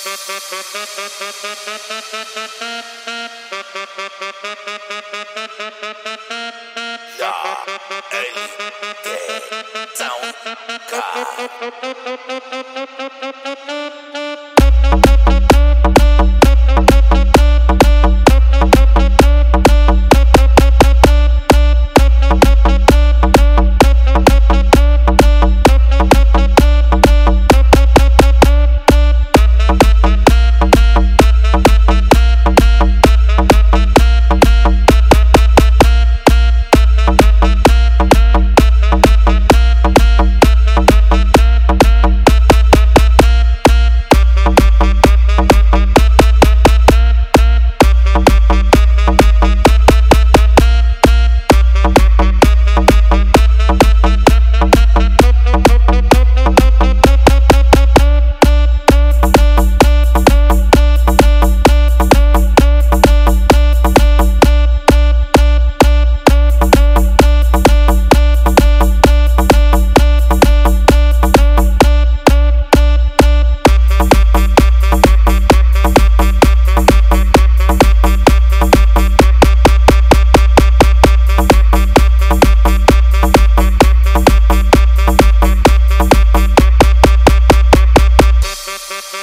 Sound,